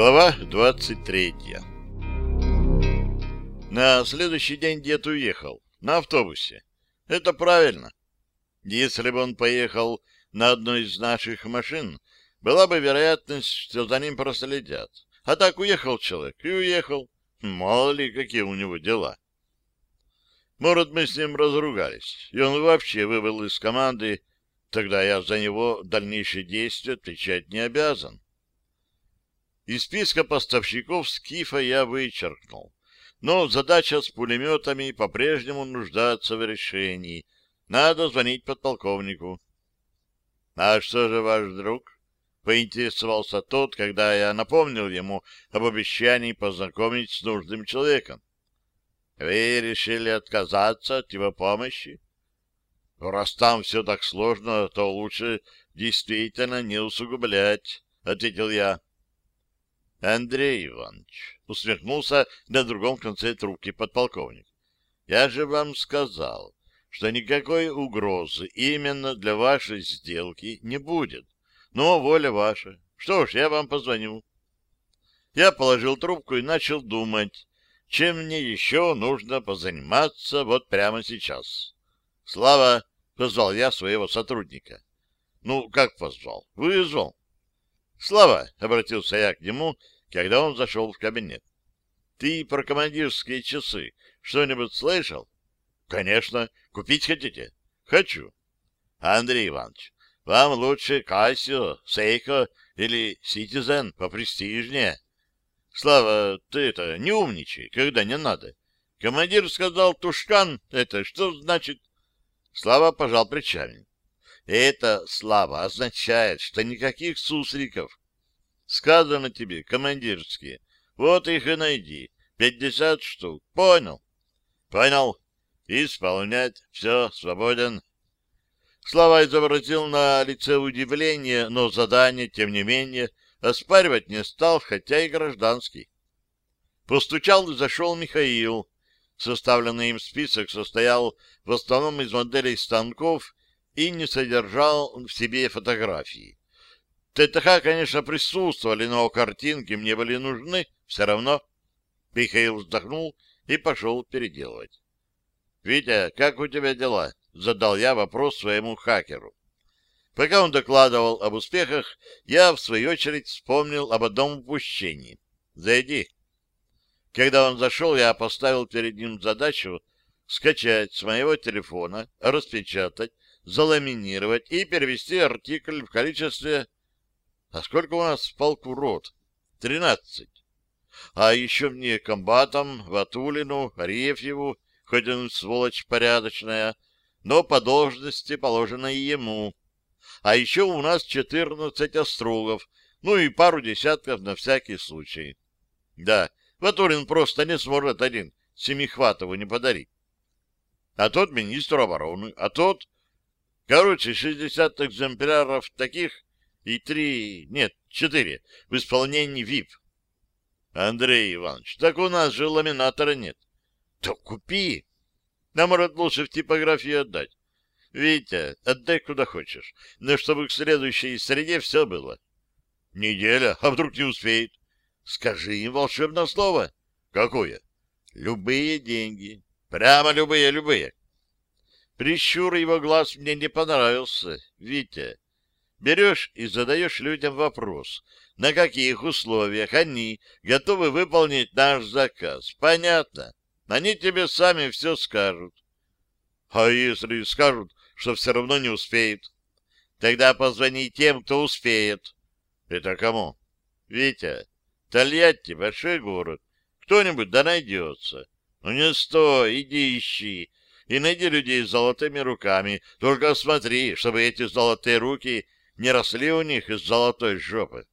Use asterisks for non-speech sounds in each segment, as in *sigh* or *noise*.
Глава 23 На следующий день дед уехал. На автобусе. Это правильно. Если бы он поехал на одной из наших машин, была бы вероятность, что за ним проследят. А так уехал человек и уехал. Мало ли, какие у него дела. Может, мы с ним разругались, и он вообще вывел из команды, тогда я за него дальнейшие действия отвечать не обязан. Из списка поставщиков Скифа я вычеркнул. Но задача с пулеметами по-прежнему нуждается в решении. Надо звонить подполковнику. — А что же ваш друг? — поинтересовался тот, когда я напомнил ему об обещании познакомить с нужным человеком. — Вы решили отказаться от его помощи? — Раз там все так сложно, то лучше действительно не усугублять, — ответил я. — Андрей Иванович, — усмехнулся на другом конце трубки подполковник, — я же вам сказал, что никакой угрозы именно для вашей сделки не будет. Но воля ваша. Что ж, я вам позвоню. Я положил трубку и начал думать, чем мне еще нужно позаниматься вот прямо сейчас. — Слава, — позвал я своего сотрудника. — Ну, как позвал? Вызвал. Слава, — обратился я к нему, когда он зашел в кабинет. — Ты про командирские часы что-нибудь слышал? — Конечно. Купить хотите? — Хочу. — Андрей Иванович, вам лучше Кассио, Сейко или Ситизен попрестижнее. Слава, ты это, не умничай, когда не надо. Командир сказал Тушкан, это что значит? Слава пожал плечами. Это, Слава, означает, что никаких сусликов. Сказано тебе, командирские. Вот их и найди. Пятьдесят штук. Понял? Понял. Исполнять. Все, свободен. Слава изобразил на лице удивление, но задание, тем не менее, оспаривать не стал, хотя и гражданский. Постучал и зашел Михаил. Составленный им список состоял в основном из моделей станков и не содержал в себе фотографии. ТТХ, конечно, присутствовали, но картинки мне были нужны все равно. Михаил вздохнул и пошел переделывать. — Витя, как у тебя дела? — задал я вопрос своему хакеру. Пока он докладывал об успехах, я, в свою очередь, вспомнил об одном упущении. «Зайди». Когда он зашел, я поставил перед ним задачу скачать с моего телефона, распечатать, заламинировать и перевести артикль в количестве а сколько у нас в полку рот? Тринадцать. А еще мне комбатам, Ватулину, Арефьеву, хоть он сволочь порядочная, но по должности положено и ему. А еще у нас четырнадцать острогов, ну и пару десятков на всякий случай. Да, Ватулин просто не сможет один Семихватову не подарить. А тот министр обороны, а тот... Короче, шестьдесят экземпляров таких и три, нет, четыре в исполнении ВИП. Андрей Иванович, так у нас же ламинатора нет. То купи. А может, лучше в типографию отдать. Витя, отдай куда хочешь, но чтобы к следующей среде все было. Неделя, а вдруг не успеет? Скажи им волшебное слово. Какое? Любые деньги. Прямо любые, любые. Прищур его глаз мне не понравился, Витя. Берешь и задаешь людям вопрос, на каких условиях они готовы выполнить наш заказ. Понятно? Они тебе сами все скажут. А если скажут, что все равно не успеют? Тогда позвони тем, кто успеет. Это кому? Витя, Тольятти — большой город. Кто-нибудь да найдется. Ну не стой, иди ищи. И найди людей с золотыми руками. Только смотри, чтобы эти золотые руки не росли у них из золотой жопы.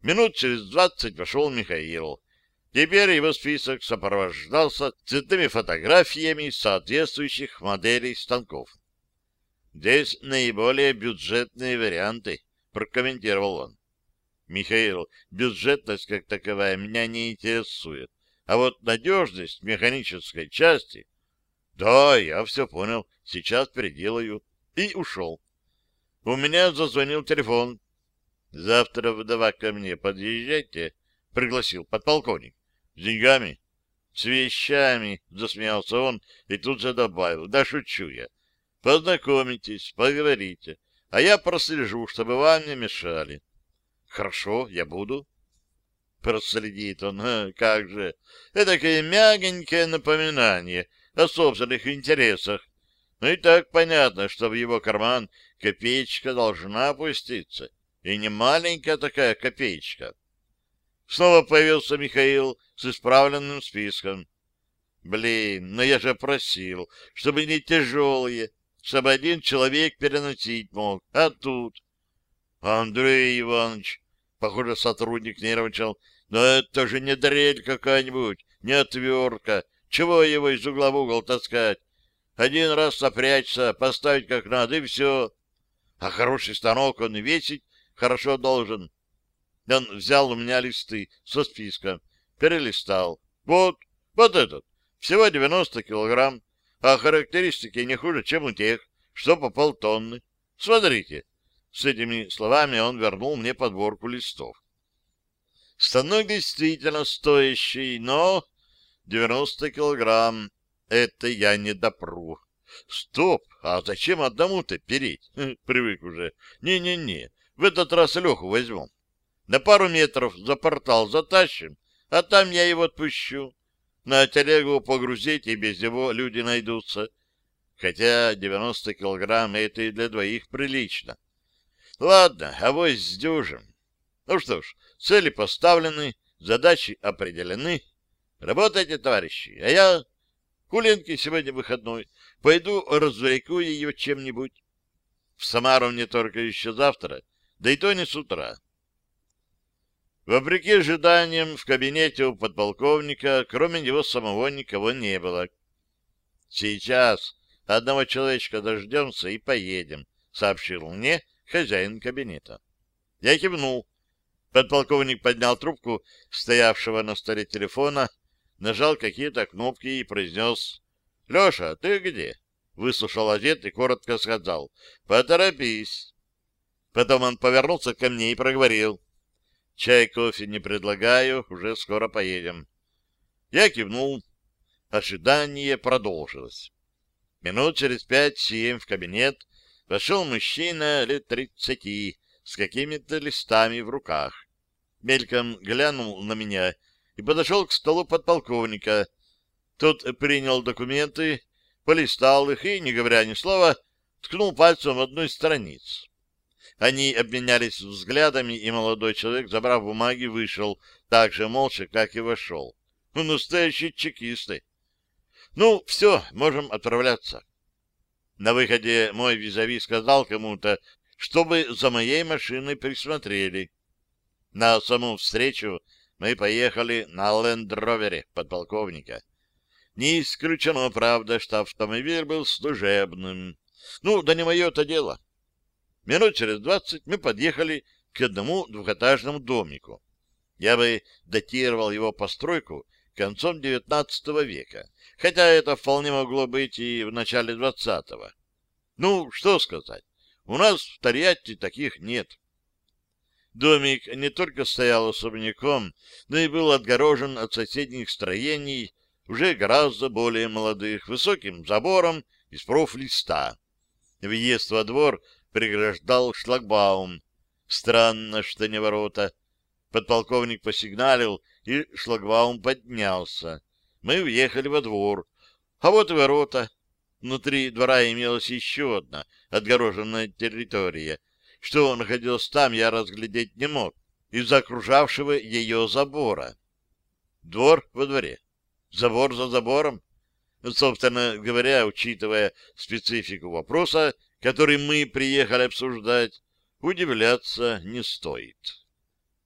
Минут через двадцать вошел Михаил. Теперь его список сопровождался цветными фотографиями соответствующих моделей станков. «Здесь наиболее бюджетные варианты», — прокомментировал он. «Михаил, бюджетность как таковая меня не интересует, а вот надежность механической части...» «Да, я все понял, сейчас переделаю». И ушел. У меня зазвонил телефон. — Завтра вдова ко мне подъезжайте, — пригласил подполковник. — С деньгами? — С вещами, — засмеялся он и тут же добавил. — Да шучу я. Познакомитесь, поговорите, а я прослежу, чтобы вам не мешали. — Хорошо, я буду. Проследит он, как же. Эдакое мягенькое напоминание о собственных интересах. Ну и так понятно, что в его карман копеечка должна опуститься. И не маленькая такая копеечка. Снова появился Михаил с исправленным списком. Блин, но я же просил, чтобы не тяжелые, чтобы один человек переносить мог. А тут... Андрей Иванович, похоже, сотрудник нервничал, но это же не дрель какая-нибудь, не отвертка. Чего его из угла в угол таскать? Один раз сопрячься, поставить как надо, и все. А хороший станок он весить хорошо должен. Он взял у меня листы со списком, перелистал. Вот, вот этот, всего 90 килограмм, а характеристики не хуже, чем у тех, что по полтонны. Смотрите. С этими словами он вернул мне подборку листов. Станок действительно стоящий, но 90 килограмм. Это я не допру. Стоп, а зачем одному-то переть? *laughs* Привык уже. Не-не-не, в этот раз Леху возьмем. На пару метров за портал затащим, а там я его отпущу. На телегу погрузить, и без него люди найдутся. Хотя 90 килограмм — это и для двоих прилично. Ладно, авось сдюжим. Ну что ж, цели поставлены, задачи определены. Работайте, товарищи, а я... Куленки сегодня выходной. Пойду развлеку ее чем-нибудь. В Самару мне только еще завтра, да и то не с утра. Вопреки ожиданиям, в кабинете у подполковника, кроме него самого, никого не было. «Сейчас одного человечка дождемся и поедем», — сообщил мне хозяин кабинета. Я кивнул. Подполковник поднял трубку стоявшего на столе телефона, нажал какие-то кнопки и произнес «Леша, ты где?» Выслушал ответ и коротко сказал «Поторопись». Потом он повернулся ко мне и проговорил «Чай, кофе не предлагаю, уже скоро поедем». Я кивнул. Ожидание продолжилось. Минут через пять-семь в кабинет вошел мужчина лет тридцати с какими-то листами в руках. Мельком глянул на меня и подошел к столу подполковника. Тот принял документы, полистал их и, не говоря ни слова, ткнул пальцем в одну из страниц. Они обменялись взглядами, и молодой человек, забрав бумаги, вышел так же молча, как и вошел. Ну, настоящие чекисты. Ну, все, можем отправляться. На выходе мой визави сказал кому-то, чтобы за моей машиной присмотрели. На саму встречу мы поехали на лендровере подполковника. Не исключено, правда, что автомобиль был служебным. Ну, да не мое это дело. Минут через двадцать мы подъехали к одному двухэтажному домику. Я бы датировал его постройку концом XIX века, хотя это вполне могло быть и в начале XX. Ну, что сказать, у нас в Тольятти таких нет. Домик не только стоял особняком, но и был отгорожен от соседних строений, уже гораздо более молодых, высоким забором из профлиста. Въезд во двор преграждал шлагбаум. Странно, что не ворота. Подполковник посигналил, и шлагбаум поднялся. Мы въехали во двор. А вот и ворота. Внутри двора имелась еще одна отгороженная территория. Что находилось там, я разглядеть не мог из-за окружавшего ее забора. Двор во дворе. Забор за забором. Собственно говоря, учитывая специфику вопроса, который мы приехали обсуждать, удивляться не стоит.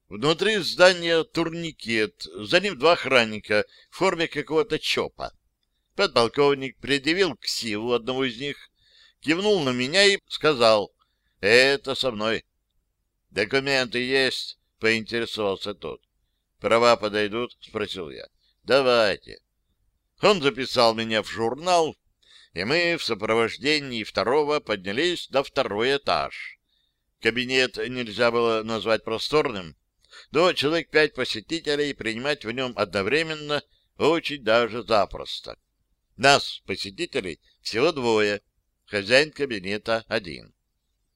Внутри здания турникет, за ним два охранника в форме какого-то ЧОПа. Подполковник предъявил ксиву одного из них, кивнул на меня и сказал, «Это со мной». «Документы есть?» — поинтересовался тот. «Права подойдут?» — спросил я. «Давайте». Он записал меня в журнал, и мы в сопровождении второго поднялись до второй этаж. Кабинет нельзя было назвать просторным, но человек пять посетителей принимать в нем одновременно очень даже запросто. Нас, посетителей, всего двое, хозяин кабинета один.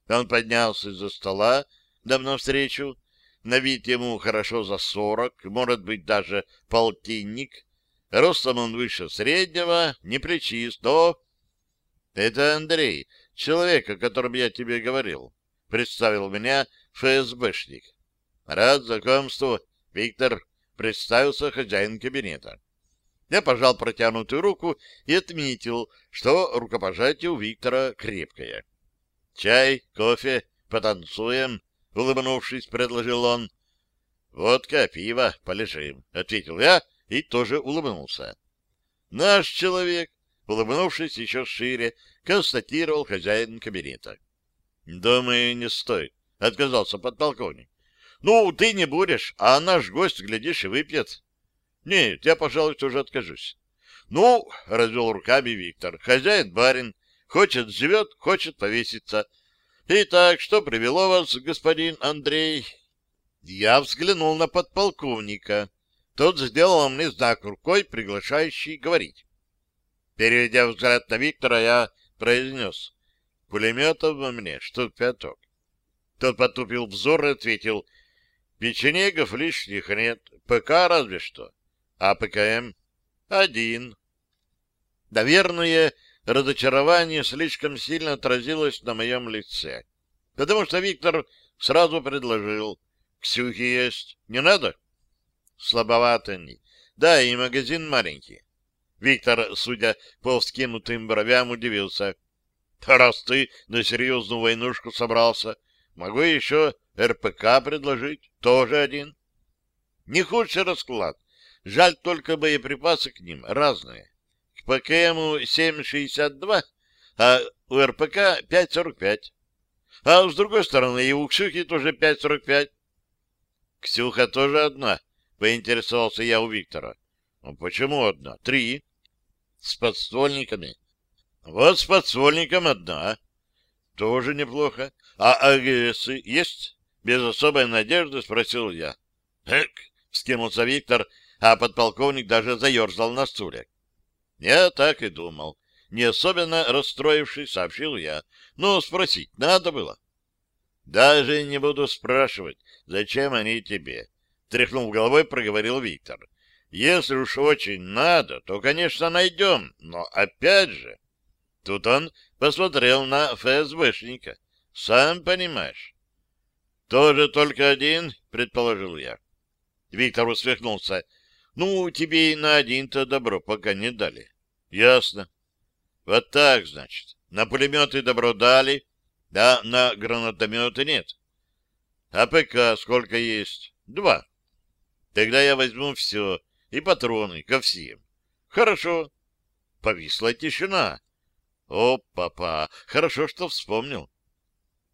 Он поднялся из-за стола, давно встречу, на вид ему хорошо за сорок, может быть, даже полтинник. Ростом он выше среднего, не плечист, но... Это Андрей, человек, о котором я тебе говорил. Представил меня ФСБшник. Рад знакомству, Виктор, представился хозяин кабинета. Я пожал протянутую руку и отметил, что рукопожатие у Виктора крепкое. «Чай, кофе, потанцуем», — улыбнувшись, предложил он. «Водка, пиво, полежим», — ответил я и тоже улыбнулся. «Наш человек», — улыбнувшись еще шире, констатировал хозяин кабинета. «Думаю, не стоит», — отказался подполковник. «Ну, ты не будешь, а наш гость, глядишь, и выпьет». Нет, я, пожалуй, тоже откажусь. Ну, развел руками Виктор, хозяин барин, хочет живет, хочет повеситься. Итак, что привело вас, господин Андрей? Я взглянул на подполковника. Тот сделал мне знак рукой, приглашающий говорить. Переведя взгляд на Виктора, я произнес. Пулеметов во мне, штук пяток. Тот потупил взор и ответил. Печенегов лишних нет, ПК разве что. А ПКМ? Один. Наверное, разочарование слишком сильно отразилось на моем лице. Потому что Виктор сразу предложил. Ксюхи есть. Не надо? Слабовато они. Да, и магазин маленький. Виктор, судя по вскинутым бровям, удивился. Раз ты на серьезную войнушку собрался, могу еще РПК предложить. Тоже один. Не худший расклад. Жаль только боеприпасы к ним разные. К ПКМу 7,62, а у РПК 5,45. А с другой стороны, и у Ксюхи тоже 5,45. Ксюха тоже одна, поинтересовался я у Виктора. Ну, почему одна? Три. С подствольниками. Вот с подствольником одна. Тоже неплохо. А АГСы есть? Без особой надежды спросил я. Эк, вскинулся Виктор, а подполковник даже заерзал на стуле. Я так и думал. Не особенно расстроившись, сообщил я. Ну, спросить надо было. Даже не буду спрашивать, зачем они тебе. Тряхнув головой, проговорил Виктор. Если уж очень надо, то, конечно, найдем. Но опять же... Тут он посмотрел на ФСБшника. Сам понимаешь. Тоже только один, предположил я. Виктор усмехнулся. Ну, тебе и на один-то добро пока не дали. Ясно. Вот так, значит. На пулеметы добро дали, да на гранатометы нет. А ПК сколько есть? Два. Тогда я возьму все, и патроны ко всем. Хорошо. Повисла тишина. О, папа, хорошо, что вспомнил.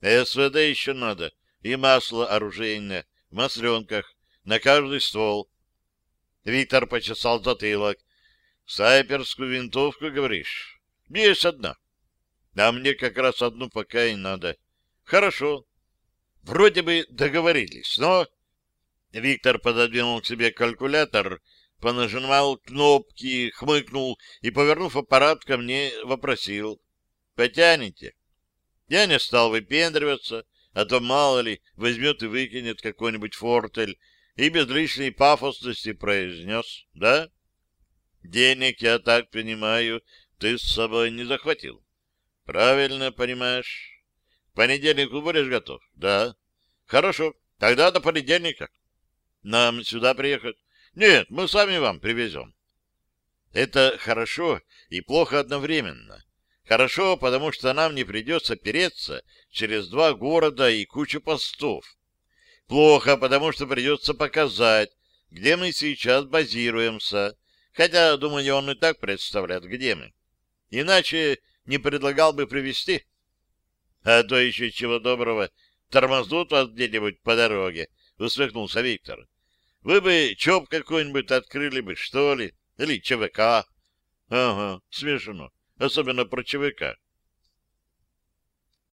СВД еще надо, и масло оружейное, в масленках, на каждый ствол. Виктор почесал затылок. Сайперскую винтовку, говоришь? Есть одна. А мне как раз одну пока и надо. Хорошо. Вроде бы договорились, но... Виктор пододвинул к себе калькулятор, понажимал кнопки, хмыкнул и, повернув аппарат ко мне, вопросил. «Потянете?» Я не стал выпендриваться, а то, мало ли, возьмет и выкинет какой-нибудь фортель, и без лишней пафосности произнес, да? Денег, я так понимаю, ты с собой не захватил. Правильно понимаешь. К понедельнику будешь готов? Да. Хорошо, тогда до понедельника. Нам сюда приехать? Нет, мы сами вам привезем. Это хорошо и плохо одновременно. Хорошо, потому что нам не придется переться через два города и кучу постов. Плохо, потому что придется показать, где мы сейчас базируемся, хотя, думаю, он и так представляет, где мы. Иначе не предлагал бы привезти. А то еще чего доброго, тормознут вас где-нибудь по дороге, — усмехнулся Виктор. Вы бы ЧОП какой-нибудь открыли бы, что ли, или ЧВК. Ага, смешно, особенно про ЧВК.